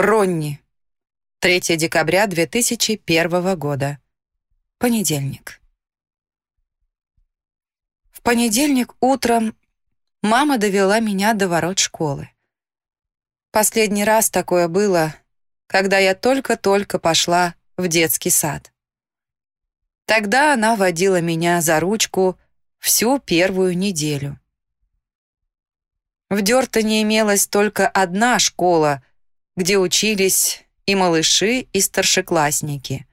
Ронни. 3 декабря 2001 года. Понедельник. В понедельник утром мама довела меня до ворот школы. Последний раз такое было, когда я только-только пошла в детский сад. Тогда она водила меня за ручку всю первую неделю. В Дёртоне имелась только одна школа, где учились и малыши, и старшеклассники.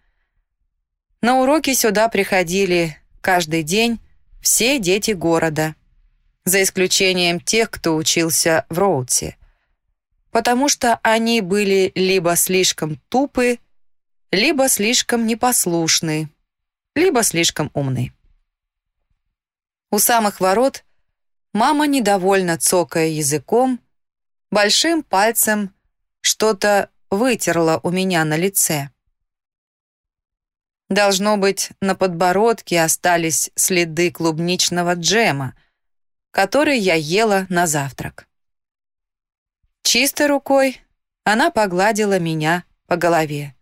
На уроки сюда приходили каждый день все дети города, за исключением тех, кто учился в Роудсе, потому что они были либо слишком тупы, либо слишком непослушны, либо слишком умны. У самых ворот мама, недовольно цокая языком, большим пальцем что-то вытерла у меня на лице. Должно быть, на подбородке остались следы клубничного джема, который я ела на завтрак. Чистой рукой она погладила меня по голове.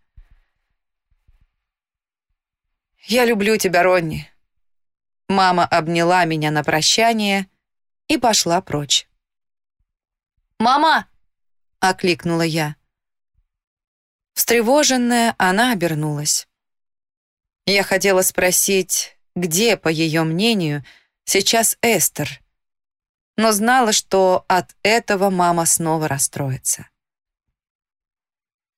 «Я люблю тебя, Ронни». Мама обняла меня на прощание и пошла прочь. «Мама!» — окликнула я. Встревоженная, она обернулась. Я хотела спросить, где, по ее мнению, сейчас Эстер, но знала, что от этого мама снова расстроится.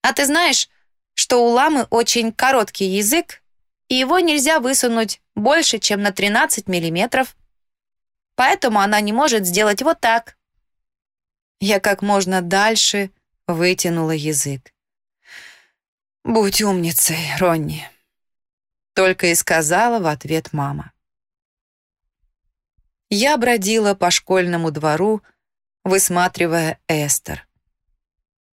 «А ты знаешь, что у ламы очень короткий язык, и его нельзя высунуть больше, чем на 13 миллиметров, поэтому она не может сделать вот так». Я как можно дальше вытянула язык. «Будь умницей, Ронни», — только и сказала в ответ мама. Я бродила по школьному двору, высматривая Эстер.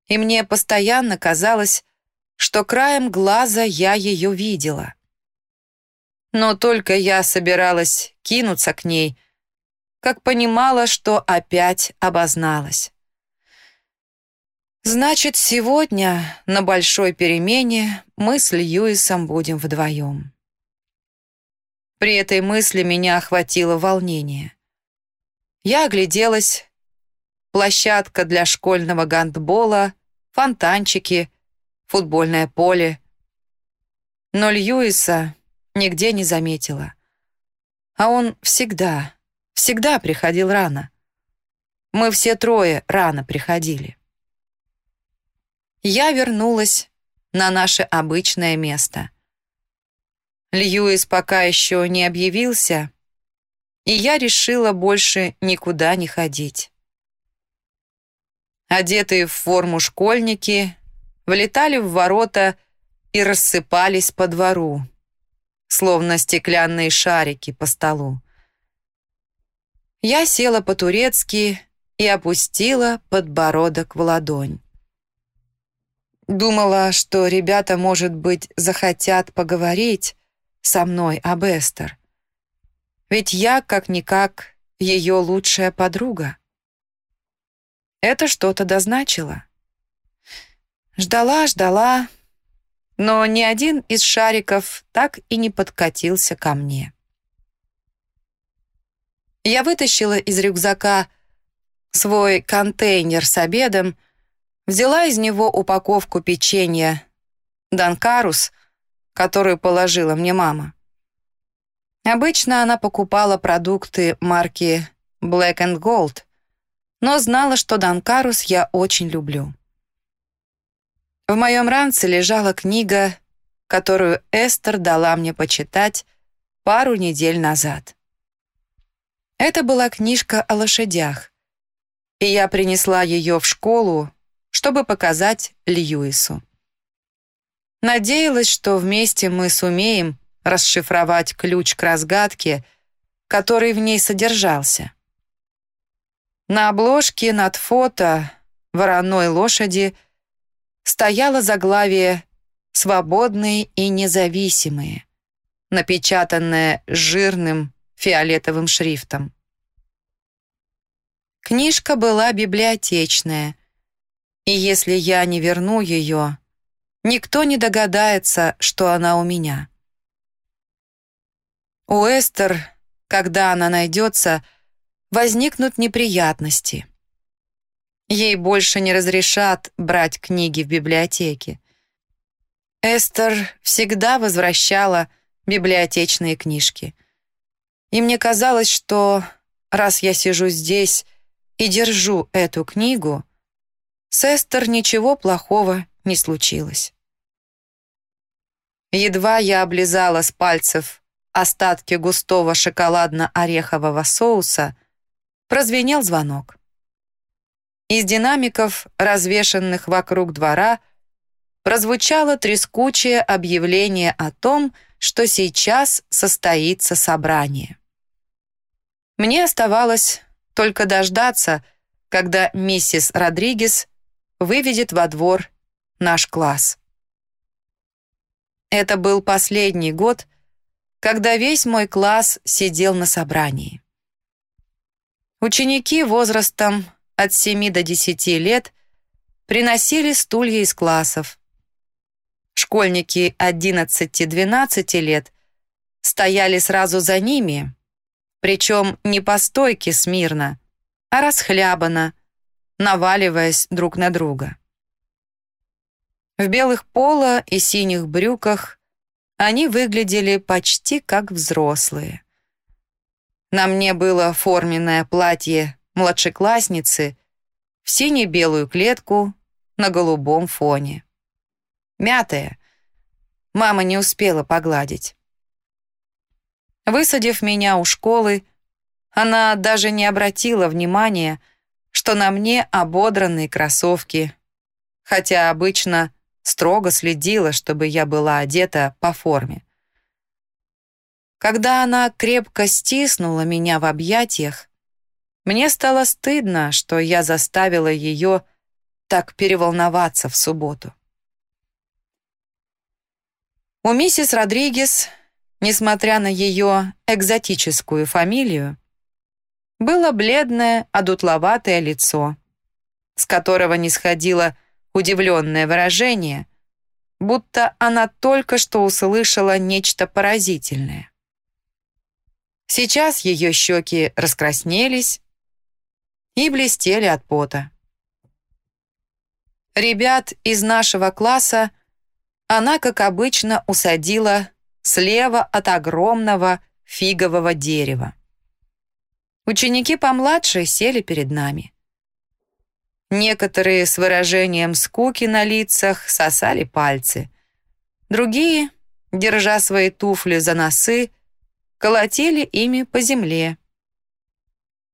И мне постоянно казалось, что краем глаза я ее видела. Но только я собиралась кинуться к ней, как понимала, что опять обозналась. Значит, сегодня на большой перемене мы с Льюисом будем вдвоем. При этой мысли меня охватило волнение. Я огляделась. Площадка для школьного гандбола, фонтанчики, футбольное поле. Но Льюиса нигде не заметила. А он всегда, всегда приходил рано. Мы все трое рано приходили я вернулась на наше обычное место. Льюис пока еще не объявился, и я решила больше никуда не ходить. Одетые в форму школьники влетали в ворота и рассыпались по двору, словно стеклянные шарики по столу. Я села по-турецки и опустила подбородок в ладонь. Думала, что ребята, может быть, захотят поговорить со мной об Эстер. Ведь я, как-никак, ее лучшая подруга. Это что-то дозначило. Ждала, ждала, но ни один из шариков так и не подкатился ко мне. Я вытащила из рюкзака свой контейнер с обедом Взяла из него упаковку печенья «Данкарус», которую положила мне мама. Обычно она покупала продукты марки Black and Gold, но знала, что Данкарус я очень люблю. В моем ранце лежала книга, которую Эстер дала мне почитать пару недель назад. Это была книжка о лошадях, и я принесла ее в школу чтобы показать Льюису. Надеялась, что вместе мы сумеем расшифровать ключ к разгадке, который в ней содержался. На обложке над фото вороной лошади стояло заглавие «Свободные и независимые», напечатанное жирным фиолетовым шрифтом. Книжка была библиотечная, И если я не верну ее, никто не догадается, что она у меня. У Эстер, когда она найдется, возникнут неприятности. Ей больше не разрешат брать книги в библиотеке. Эстер всегда возвращала библиотечные книжки. И мне казалось, что раз я сижу здесь и держу эту книгу, с Эстер ничего плохого не случилось. Едва я облизала с пальцев остатки густого шоколадно-орехового соуса, прозвенел звонок. Из динамиков, развешанных вокруг двора, прозвучало трескучее объявление о том, что сейчас состоится собрание. Мне оставалось только дождаться, когда миссис Родригес выведет во двор наш класс. Это был последний год, когда весь мой класс сидел на собрании. Ученики возрастом от 7 до 10 лет приносили стулья из классов. Школьники 11-12 лет стояли сразу за ними, причем не по стойке смирно, а расхлябанно, наваливаясь друг на друга. В белых поло и синих брюках они выглядели почти как взрослые. На мне было форменное платье младшеклассницы в сине-белую клетку на голубом фоне. Мятое. Мама не успела погладить. Высадив меня у школы, она даже не обратила внимания, что на мне ободранные кроссовки, хотя обычно строго следила, чтобы я была одета по форме. Когда она крепко стиснула меня в объятиях, мне стало стыдно, что я заставила ее так переволноваться в субботу. У миссис Родригес, несмотря на ее экзотическую фамилию, было бледное, одутловатое лицо, с которого не сходило удивленное выражение, будто она только что услышала нечто поразительное. Сейчас ее щеки раскраснелись и блестели от пота. Ребят из нашего класса она, как обычно, усадила слева от огромного фигового дерева. Ученики помладше сели перед нами. Некоторые с выражением скуки на лицах сосали пальцы. Другие, держа свои туфли за носы, колотили ими по земле.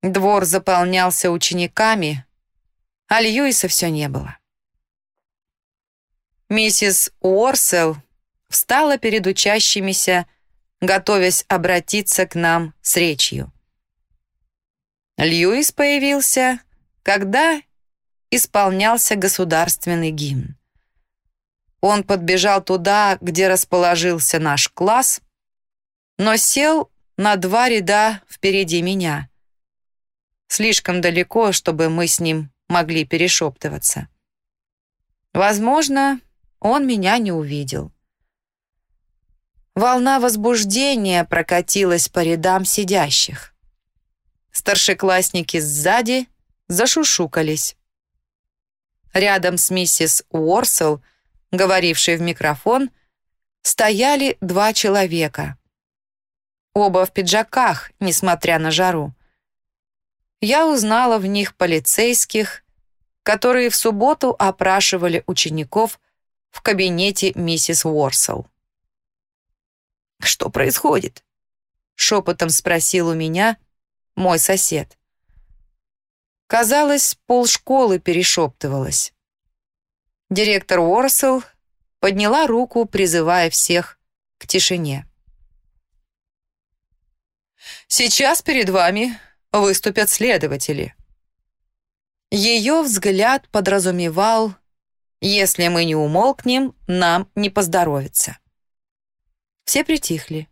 Двор заполнялся учениками, а Льюиса все не было. Миссис Уорсел встала перед учащимися, готовясь обратиться к нам с речью. Льюис появился, когда исполнялся государственный гимн. Он подбежал туда, где расположился наш класс, но сел на два ряда впереди меня. Слишком далеко, чтобы мы с ним могли перешептываться. Возможно, он меня не увидел. Волна возбуждения прокатилась по рядам сидящих. Старшеклассники сзади зашушукались. Рядом с миссис Уорсел, говорившей в микрофон, стояли два человека. Оба в пиджаках, несмотря на жару. Я узнала в них полицейских, которые в субботу опрашивали учеников в кабинете миссис Уорсел. «Что происходит?» — шепотом спросил у меня мой сосед. Казалось, полшколы перешептывалась. Директор Уорсел подняла руку, призывая всех к тишине. «Сейчас перед вами выступят следователи». Ее взгляд подразумевал, если мы не умолкнем, нам не поздоровится. Все притихли.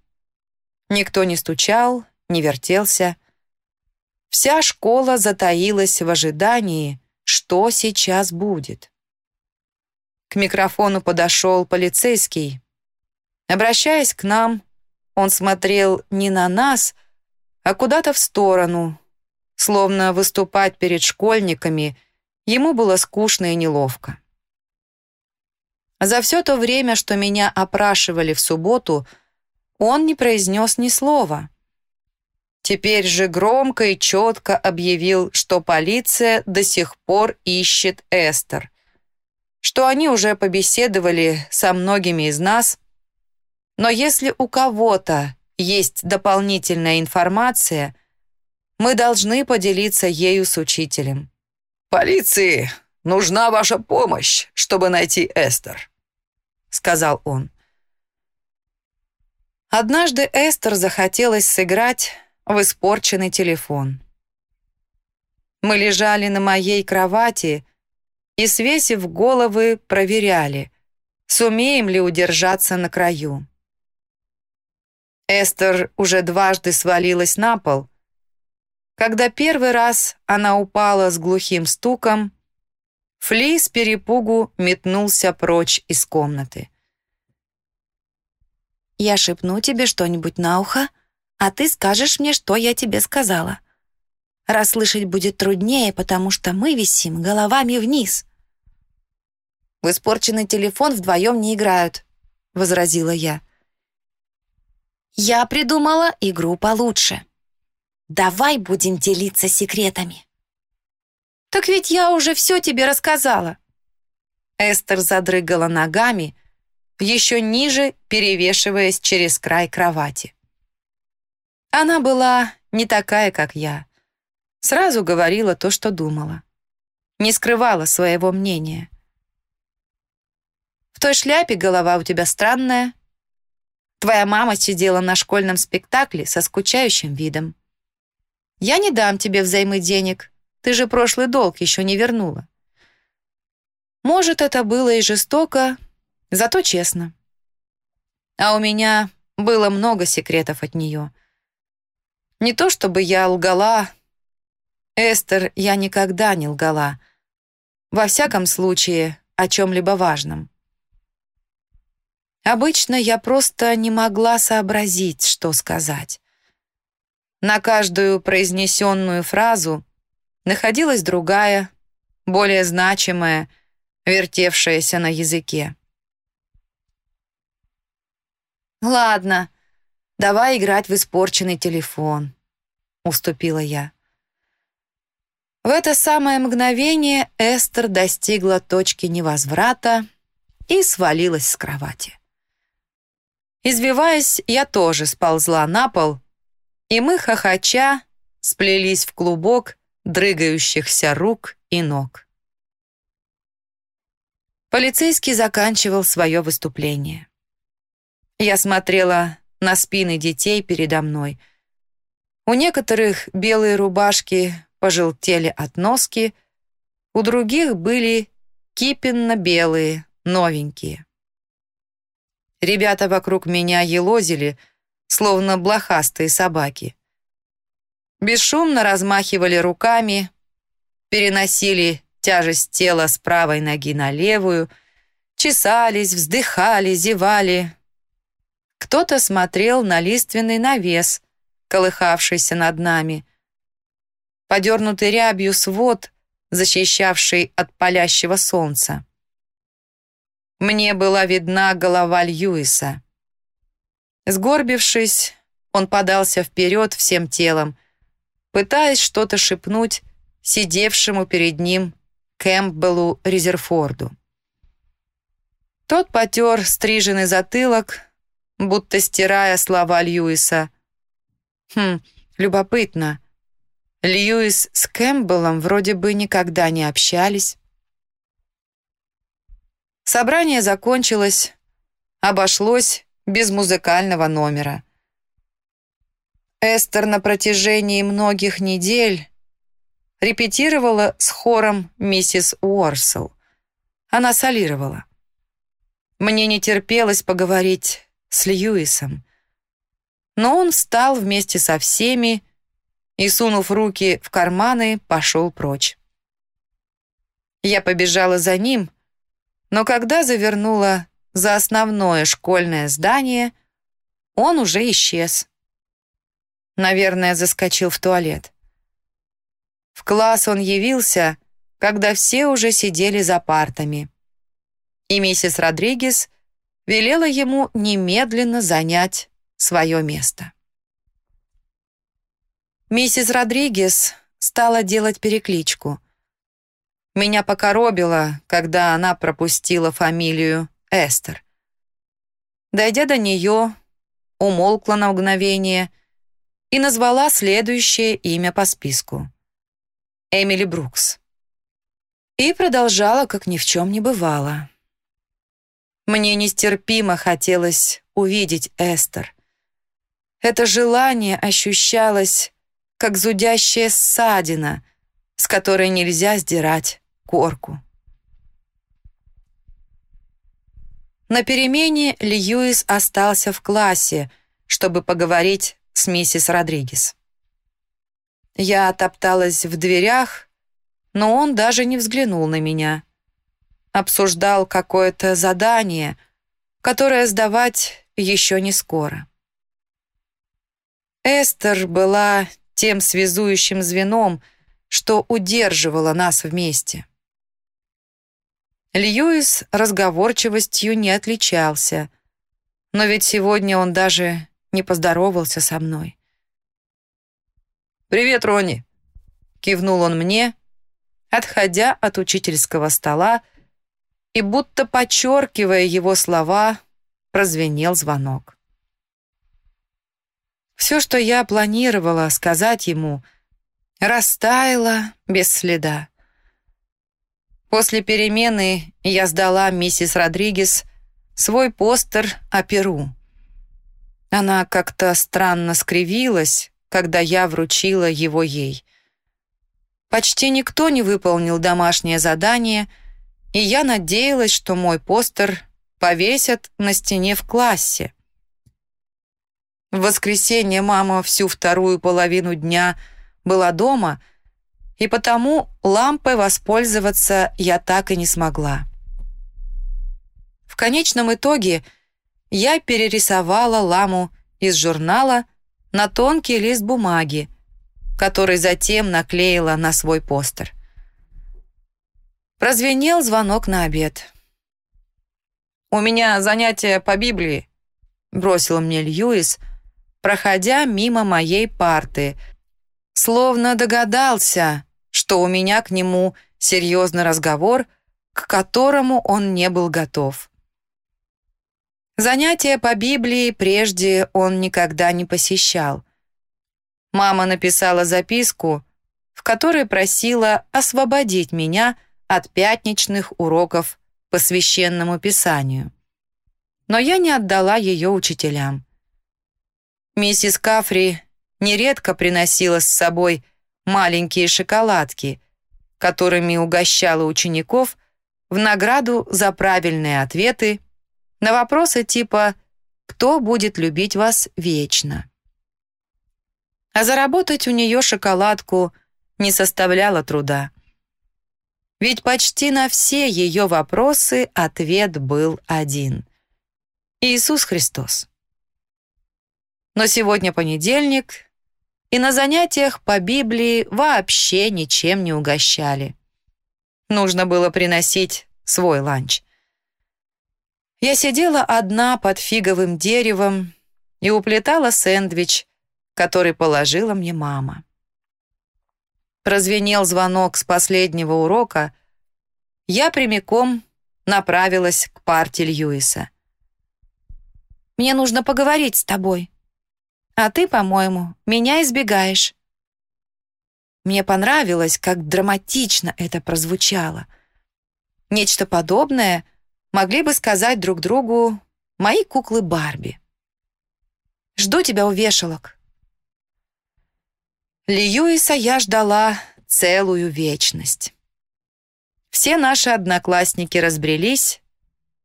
Никто не стучал, не вертелся. Вся школа затаилась в ожидании, что сейчас будет. К микрофону подошел полицейский. Обращаясь к нам, он смотрел не на нас, а куда-то в сторону, словно выступать перед школьниками ему было скучно и неловко. За все то время, что меня опрашивали в субботу, он не произнес ни слова. Теперь же громко и четко объявил, что полиция до сих пор ищет Эстер, что они уже побеседовали со многими из нас, но если у кого-то есть дополнительная информация, мы должны поделиться ею с учителем. «Полиции нужна ваша помощь, чтобы найти Эстер», — сказал он. Однажды Эстер захотелось сыграть в испорченный телефон. Мы лежали на моей кровати и, свесив головы, проверяли, сумеем ли удержаться на краю. Эстер уже дважды свалилась на пол. Когда первый раз она упала с глухим стуком, Фли с перепугу метнулся прочь из комнаты. «Я шепну тебе что-нибудь на ухо, а ты скажешь мне, что я тебе сказала. Расслышать будет труднее, потому что мы висим головами вниз». «В испорченный телефон вдвоем не играют», — возразила я. Я придумала игру получше. Давай будем делиться секретами. Так ведь я уже все тебе рассказала. Эстер задрыгала ногами, еще ниже перевешиваясь через край кровати. Она была не такая, как я. Сразу говорила то, что думала. Не скрывала своего мнения. В той шляпе голова у тебя странная, Твоя мама сидела на школьном спектакле со скучающим видом. Я не дам тебе взаймы денег. Ты же прошлый долг еще не вернула. Может, это было и жестоко, зато честно. А у меня было много секретов от нее. Не то чтобы я лгала. Эстер, я никогда не лгала. Во всяком случае, о чем-либо важном. Обычно я просто не могла сообразить, что сказать. На каждую произнесенную фразу находилась другая, более значимая, вертевшаяся на языке. «Ладно, давай играть в испорченный телефон», — уступила я. В это самое мгновение Эстер достигла точки невозврата и свалилась с кровати. Извиваясь, я тоже сползла на пол, и мы, хохоча, сплелись в клубок дрыгающихся рук и ног. Полицейский заканчивал свое выступление. Я смотрела на спины детей передо мной. У некоторых белые рубашки пожелтели от носки, у других были кипенно-белые, новенькие. Ребята вокруг меня елозили, словно блохастые собаки. Бесшумно размахивали руками, переносили тяжесть тела с правой ноги на левую, чесались, вздыхали, зевали. Кто-то смотрел на лиственный навес, колыхавшийся над нами. Подернутый рябью свод, защищавший от палящего солнца. Мне была видна голова Льюиса. Сгорбившись, он подался вперед всем телом, пытаясь что-то шепнуть сидевшему перед ним Кэмпбеллу Резерфорду. Тот потер стриженный затылок, будто стирая слова Льюиса. Хм, любопытно. Льюис с Кэмпбеллом вроде бы никогда не общались. Собрание закончилось, обошлось без музыкального номера. Эстер на протяжении многих недель репетировала с хором миссис Уорсел. Она солировала. Мне не терпелось поговорить с Льюисом. Но он встал вместе со всеми и, сунув руки в карманы, пошел прочь. Я побежала за ним, но когда завернула за основное школьное здание, он уже исчез. Наверное, заскочил в туалет. В класс он явился, когда все уже сидели за партами. И миссис Родригес велела ему немедленно занять свое место. Миссис Родригес стала делать перекличку. Меня покоробило, когда она пропустила фамилию Эстер. Дойдя до нее, умолкла на мгновение и назвала следующее имя по списку. Эмили Брукс. И продолжала, как ни в чем не бывало. Мне нестерпимо хотелось увидеть Эстер. Это желание ощущалось, как зудящая ссадина, с которой нельзя сдирать корку. На перемене Льюис остался в классе, чтобы поговорить с миссис Родригес. Я топталась в дверях, но он даже не взглянул на меня. Обсуждал какое-то задание, которое сдавать еще не скоро. Эстер была тем связующим звеном, что удерживало нас вместе. Льюис разговорчивостью не отличался, но ведь сегодня он даже не поздоровался со мной. «Привет, Ронни!» — кивнул он мне, отходя от учительского стола, и будто подчеркивая его слова, прозвенел звонок. Все, что я планировала сказать ему, растаяло без следа. После перемены я сдала миссис Родригес свой постер о Перу. Она как-то странно скривилась, когда я вручила его ей. Почти никто не выполнил домашнее задание, и я надеялась, что мой постер повесят на стене в классе. В воскресенье мама всю вторую половину дня была дома — и потому лампой воспользоваться я так и не смогла. В конечном итоге я перерисовала ламу из журнала на тонкий лист бумаги, который затем наклеила на свой постер. Прозвенел звонок на обед. «У меня занятие по Библии», — бросил мне Льюис, проходя мимо моей парты, словно догадался, что у меня к нему серьезный разговор, к которому он не был готов. Занятия по Библии прежде он никогда не посещал. Мама написала записку, в которой просила освободить меня от пятничных уроков по священному писанию. Но я не отдала ее учителям. Миссис Кафри нередко приносила с собой маленькие шоколадки, которыми угощала учеников в награду за правильные ответы на вопросы типа «Кто будет любить вас вечно?». А заработать у нее шоколадку не составляло труда. Ведь почти на все ее вопросы ответ был один. Иисус Христос. Но сегодня понедельник, и на занятиях по Библии вообще ничем не угощали. Нужно было приносить свой ланч. Я сидела одна под фиговым деревом и уплетала сэндвич, который положила мне мама. Прозвенел звонок с последнего урока, я прямиком направилась к парте Льюиса. «Мне нужно поговорить с тобой», а ты, по-моему, меня избегаешь». Мне понравилось, как драматично это прозвучало. Нечто подобное могли бы сказать друг другу мои куклы Барби. «Жду тебя у вешалок». Льюиса я ждала целую вечность. Все наши одноклассники разбрелись,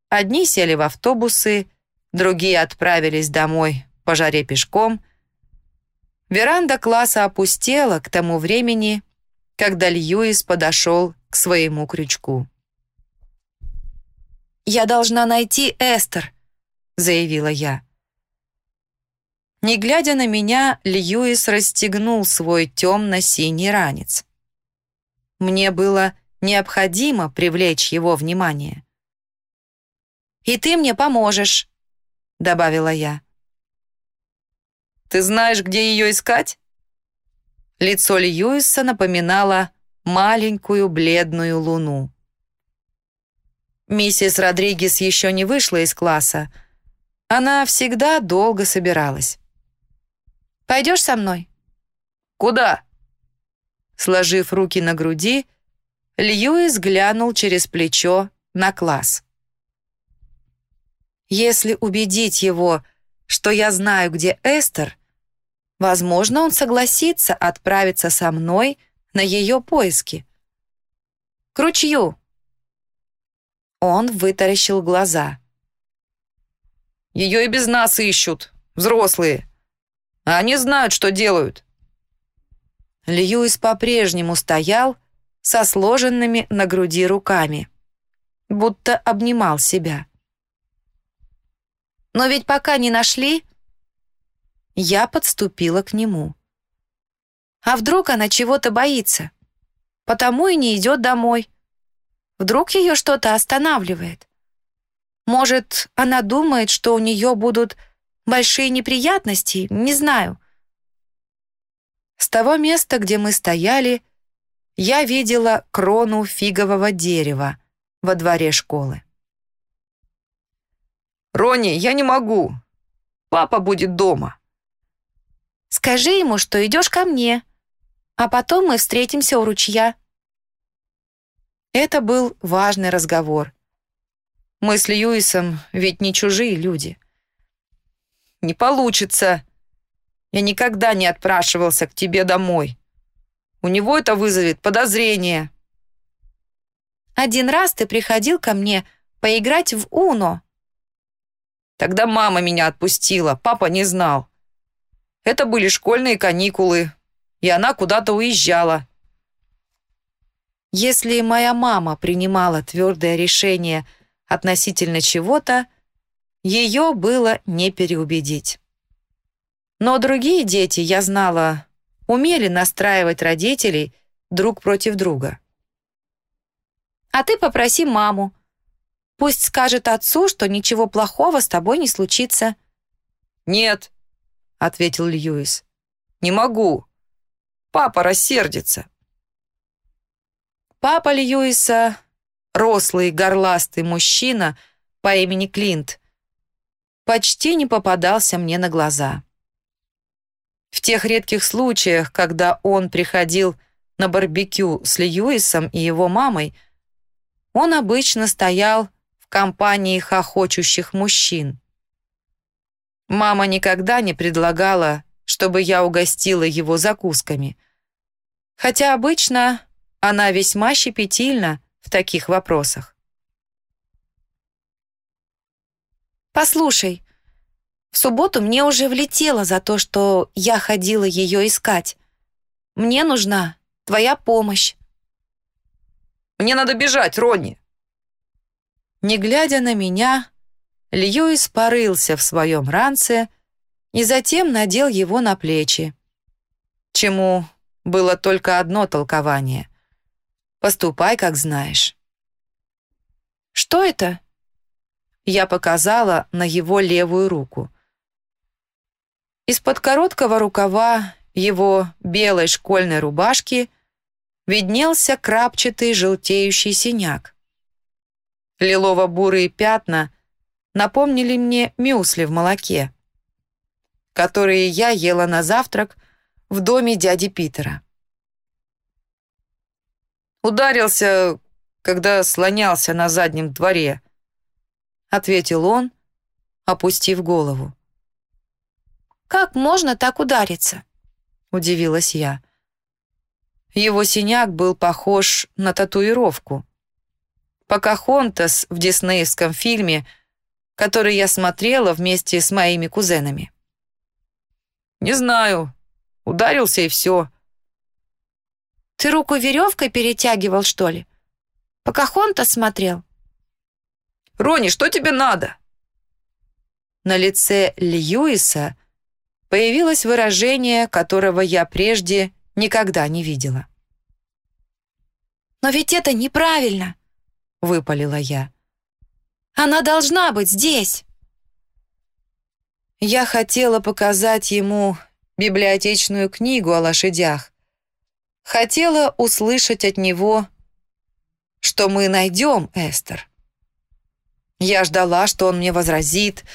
одни сели в автобусы, другие отправились домой по жаре пешком. Веранда класса опустела к тому времени, когда Льюис подошел к своему крючку. «Я должна найти Эстер», — заявила я. Не глядя на меня, Льюис расстегнул свой темно-синий ранец. Мне было необходимо привлечь его внимание. «И ты мне поможешь», — добавила я. «Ты знаешь, где ее искать?» Лицо Льюиса напоминало маленькую бледную луну. Миссис Родригес еще не вышла из класса. Она всегда долго собиралась. «Пойдешь со мной?» «Куда?» Сложив руки на груди, Льюис глянул через плечо на класс. Если убедить его, что я знаю, где Эстер, возможно, он согласится отправиться со мной на ее поиски. К ручью. Он вытаращил глаза. Ее и без нас ищут, взрослые. А они знают, что делают. Льюис по-прежнему стоял со сложенными на груди руками, будто обнимал себя. Но ведь пока не нашли...» Я подступила к нему. «А вдруг она чего-то боится? Потому и не идет домой. Вдруг ее что-то останавливает? Может, она думает, что у нее будут большие неприятности? Не знаю». С того места, где мы стояли, я видела крону фигового дерева во дворе школы. «Ронни, я не могу. Папа будет дома». «Скажи ему, что идешь ко мне, а потом мы встретимся у ручья». Это был важный разговор. Мы с Льюисом ведь не чужие люди. «Не получится. Я никогда не отпрашивался к тебе домой. У него это вызовет подозрение». «Один раз ты приходил ко мне поиграть в Уно», Тогда мама меня отпустила, папа не знал. Это были школьные каникулы, и она куда-то уезжала. Если моя мама принимала твердое решение относительно чего-то, ее было не переубедить. Но другие дети, я знала, умели настраивать родителей друг против друга. «А ты попроси маму», Пусть скажет отцу, что ничего плохого с тобой не случится». «Нет», — ответил Льюис. «Не могу. Папа рассердится». Папа Льюиса, рослый горластый мужчина по имени Клинт, почти не попадался мне на глаза. В тех редких случаях, когда он приходил на барбекю с Льюисом и его мамой, он обычно стоял компании хохочущих мужчин. Мама никогда не предлагала, чтобы я угостила его закусками. Хотя обычно она весьма щепетильна в таких вопросах. «Послушай, в субботу мне уже влетело за то, что я ходила ее искать. Мне нужна твоя помощь». «Мне надо бежать, Ронни!» Не глядя на меня, Льюис порылся в своем ранце и затем надел его на плечи. Чему было только одно толкование. «Поступай, как знаешь». «Что это?» Я показала на его левую руку. Из-под короткого рукава его белой школьной рубашки виднелся крапчатый желтеющий синяк. Лилово-бурые пятна напомнили мне мюсли в молоке, которые я ела на завтрак в доме дяди Питера. Ударился, когда слонялся на заднем дворе, ответил он, опустив голову. «Как можно так удариться?» — удивилась я. Его синяк был похож на татуировку. Покахонтас в диснеевском фильме, который я смотрела вместе с моими кузенами. «Не знаю. Ударился и все». Ты руку веревкой перетягивал, что ли? Покахонта смотрел?» «Рони, что тебе надо?» На лице Льюиса появилось выражение, которого я прежде никогда не видела. «Но ведь это неправильно!» — выпалила я. «Она должна быть здесь!» Я хотела показать ему библиотечную книгу о лошадях. Хотела услышать от него, что мы найдем Эстер. Я ждала, что он мне возразит,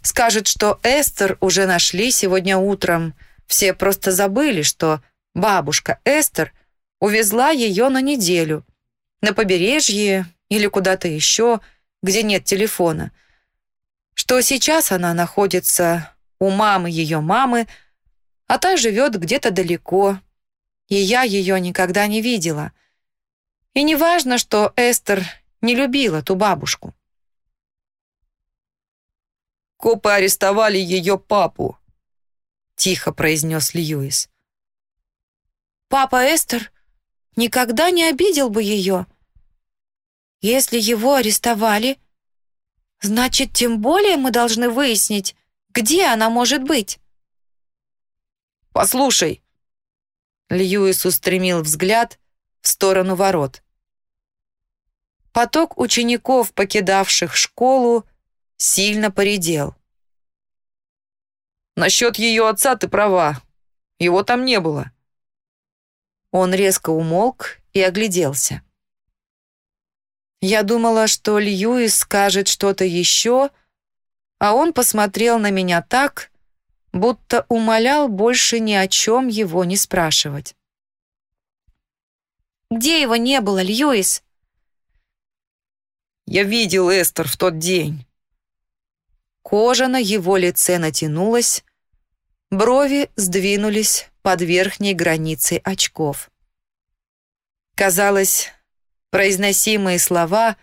скажет, что Эстер уже нашли сегодня утром. Все просто забыли, что бабушка Эстер увезла ее на неделю на побережье или куда-то еще, где нет телефона. Что сейчас она находится у мамы ее мамы, а та живет где-то далеко, и я ее никогда не видела. И не важно, что Эстер не любила ту бабушку. «Копы арестовали ее папу», — тихо произнес Льюис. «Папа Эстер никогда не обидел бы ее. Если его арестовали, значит, тем более мы должны выяснить, где она может быть». «Послушай», — Льюис устремил взгляд в сторону ворот. Поток учеников, покидавших школу, сильно поредел. «Насчет ее отца ты права. Его там не было». Он резко умолк и огляделся. Я думала, что Льюис скажет что-то еще, а он посмотрел на меня так, будто умолял больше ни о чем его не спрашивать. «Где его не было, Льюис?» «Я видел Эстер в тот день. Кожа на его лице натянулась, брови сдвинулись под верхней границей очков. Казалось, произносимые слова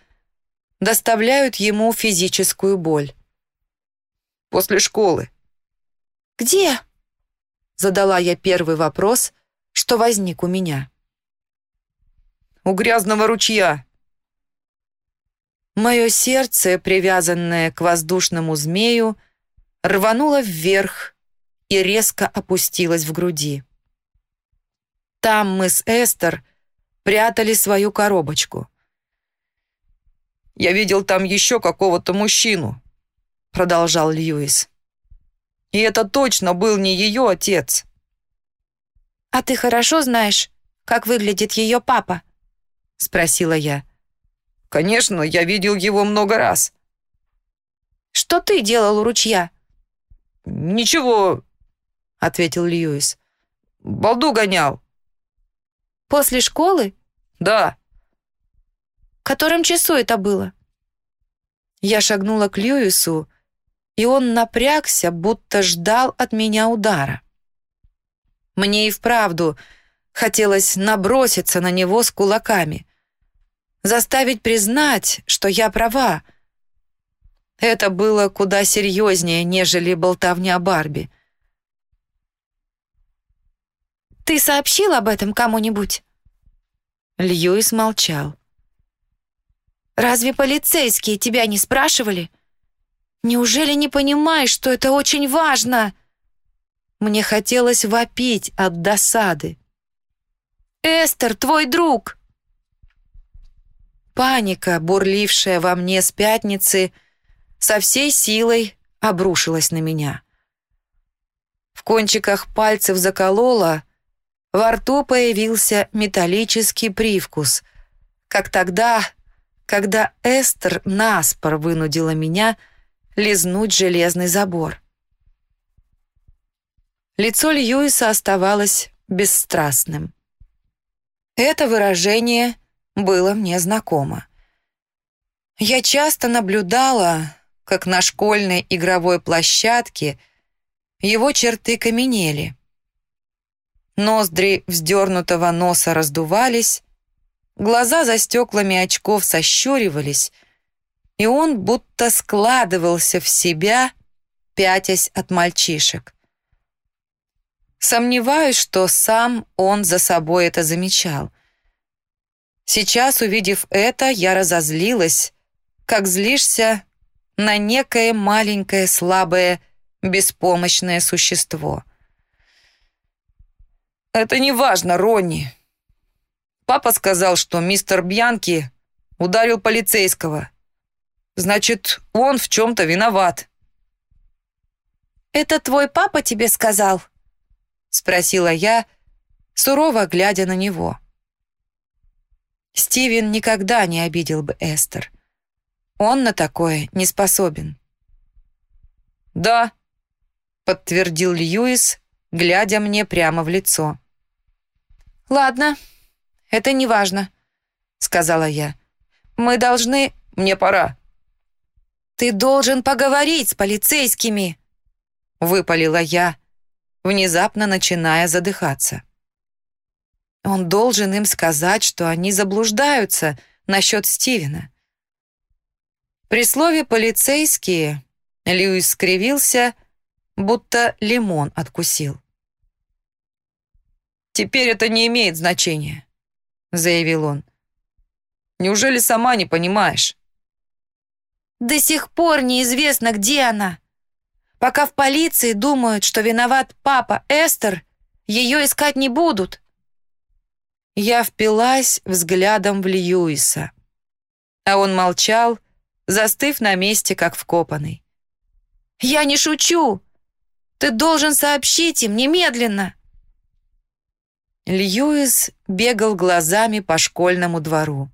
доставляют ему физическую боль. «После школы». «Где?» Задала я первый вопрос, что возник у меня. «У грязного ручья», Мое сердце, привязанное к воздушному змею, рвануло вверх и резко опустилось в груди. Там мы с Эстер прятали свою коробочку. «Я видел там еще какого-то мужчину», — продолжал Льюис. «И это точно был не ее отец». «А ты хорошо знаешь, как выглядит ее папа?» — спросила я. Конечно, я видел его много раз. Что ты делал у ручья? Ничего, ответил Льюис. Балду гонял. После школы? Да. В котором часу это было? Я шагнула к Льюису, и он напрягся, будто ждал от меня удара. Мне и вправду хотелось наброситься на него с кулаками заставить признать, что я права. Это было куда серьезнее, нежели болтовня Барби. «Ты сообщил об этом кому-нибудь?» Льюис молчал. «Разве полицейские тебя не спрашивали? Неужели не понимаешь, что это очень важно?» Мне хотелось вопить от досады. «Эстер, твой друг!» Паника, бурлившая во мне с пятницы, со всей силой обрушилась на меня. В кончиках пальцев заколола, во рту появился металлический привкус, как тогда, когда Эстер наспор вынудила меня лизнуть железный забор. Лицо Льюиса оставалось бесстрастным. Это выражение было мне знакомо. Я часто наблюдала, как на школьной игровой площадке его черты каменели. Ноздри вздернутого носа раздувались, глаза за стеклами очков сощуривались, и он будто складывался в себя, пятясь от мальчишек. Сомневаюсь, что сам он за собой это замечал. Сейчас, увидев это, я разозлилась, как злишься на некое маленькое, слабое, беспомощное существо. «Это не важно, Ронни. Папа сказал, что мистер Бьянки ударил полицейского. Значит, он в чем-то виноват». «Это твой папа тебе сказал?» Спросила я, сурово глядя на него. Стивен никогда не обидел бы Эстер. Он на такое не способен. «Да», — подтвердил Льюис, глядя мне прямо в лицо. «Ладно, это не важно», — сказала я. «Мы должны...» «Мне пора». «Ты должен поговорить с полицейскими», — выпалила я, внезапно начиная задыхаться. Он должен им сказать, что они заблуждаются насчет Стивена. При слове «полицейские» Льюис скривился, будто лимон откусил. «Теперь это не имеет значения», — заявил он. «Неужели сама не понимаешь?» «До сих пор неизвестно, где она. Пока в полиции думают, что виноват папа Эстер, ее искать не будут». Я впилась взглядом в Льюиса, а он молчал, застыв на месте, как вкопанный. «Я не шучу! Ты должен сообщить им немедленно!» Льюис бегал глазами по школьному двору.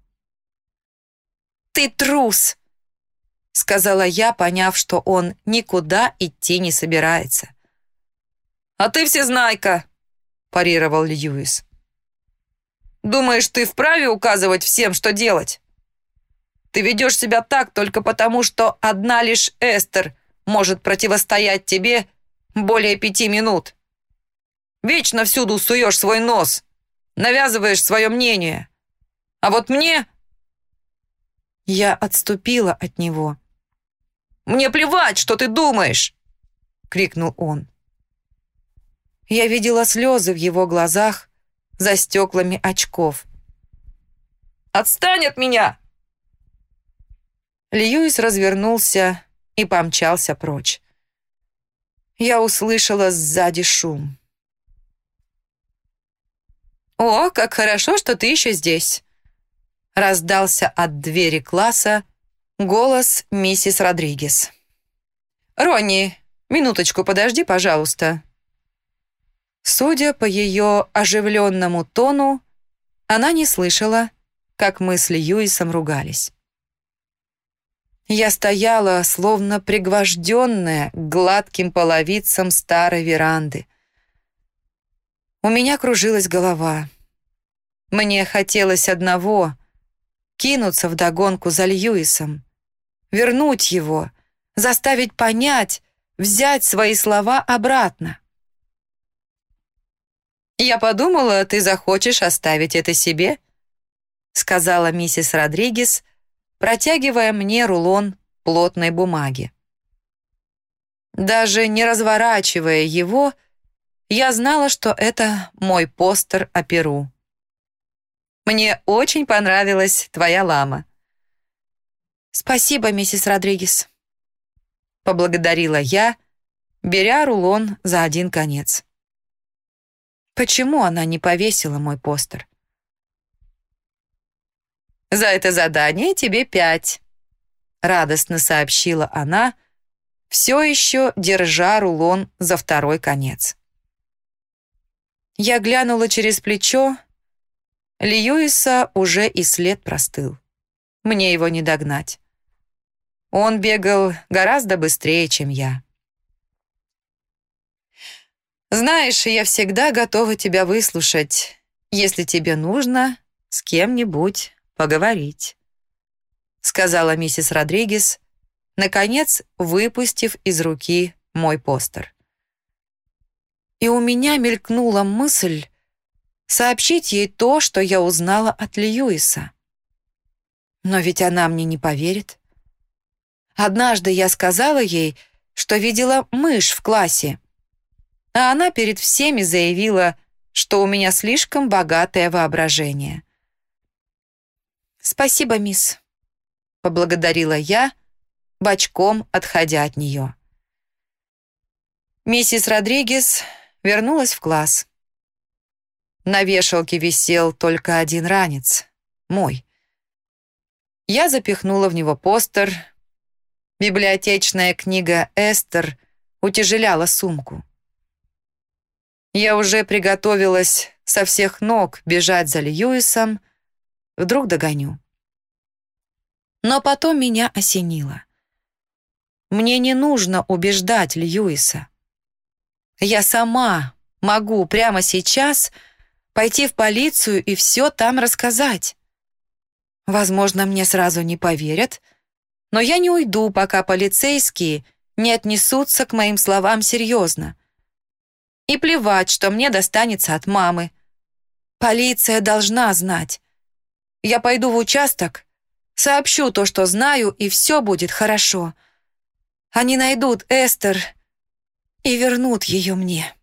«Ты трус!» — сказала я, поняв, что он никуда идти не собирается. «А ты всезнайка!» — парировал Льюис. «Думаешь, ты вправе указывать всем, что делать? Ты ведешь себя так только потому, что одна лишь Эстер может противостоять тебе более пяти минут. Вечно всюду суешь свой нос, навязываешь свое мнение. А вот мне...» Я отступила от него. «Мне плевать, что ты думаешь!» — крикнул он. Я видела слезы в его глазах за стеклами очков. «Отстань от меня!» Льюис развернулся и помчался прочь. Я услышала сзади шум. «О, как хорошо, что ты еще здесь!» Раздался от двери класса голос миссис Родригес. «Ронни, минуточку подожди, пожалуйста». Судя по ее оживленному тону, она не слышала, как мы с Льюисом ругались. Я стояла, словно пригвожденная к гладким половицам старой веранды. У меня кружилась голова. Мне хотелось одного — кинуться вдогонку за Льюисом, вернуть его, заставить понять, взять свои слова обратно. «Я подумала, ты захочешь оставить это себе», сказала миссис Родригес, протягивая мне рулон плотной бумаги. Даже не разворачивая его, я знала, что это мой постер о Перу. «Мне очень понравилась твоя лама». «Спасибо, миссис Родригес», — поблагодарила я, беря рулон за один конец. Почему она не повесила мой постер? «За это задание тебе пять», — радостно сообщила она, все еще держа рулон за второй конец. Я глянула через плечо. Льюиса уже и след простыл. Мне его не догнать. Он бегал гораздо быстрее, чем я. «Знаешь, я всегда готова тебя выслушать, если тебе нужно с кем-нибудь поговорить», сказала миссис Родригес, наконец выпустив из руки мой постер. И у меня мелькнула мысль сообщить ей то, что я узнала от Льюиса. Но ведь она мне не поверит. Однажды я сказала ей, что видела мышь в классе. А она перед всеми заявила, что у меня слишком богатое воображение. «Спасибо, мисс», — поблагодарила я, бочком отходя от нее. Миссис Родригес вернулась в класс. На вешалке висел только один ранец, мой. Я запихнула в него постер. Библиотечная книга «Эстер» утяжеляла сумку. Я уже приготовилась со всех ног бежать за Льюисом, вдруг догоню. Но потом меня осенило. Мне не нужно убеждать Льюиса. Я сама могу прямо сейчас пойти в полицию и все там рассказать. Возможно, мне сразу не поверят, но я не уйду, пока полицейские не отнесутся к моим словам серьезно. И плевать, что мне достанется от мамы. Полиция должна знать. Я пойду в участок, сообщу то, что знаю, и все будет хорошо. Они найдут Эстер и вернут ее мне.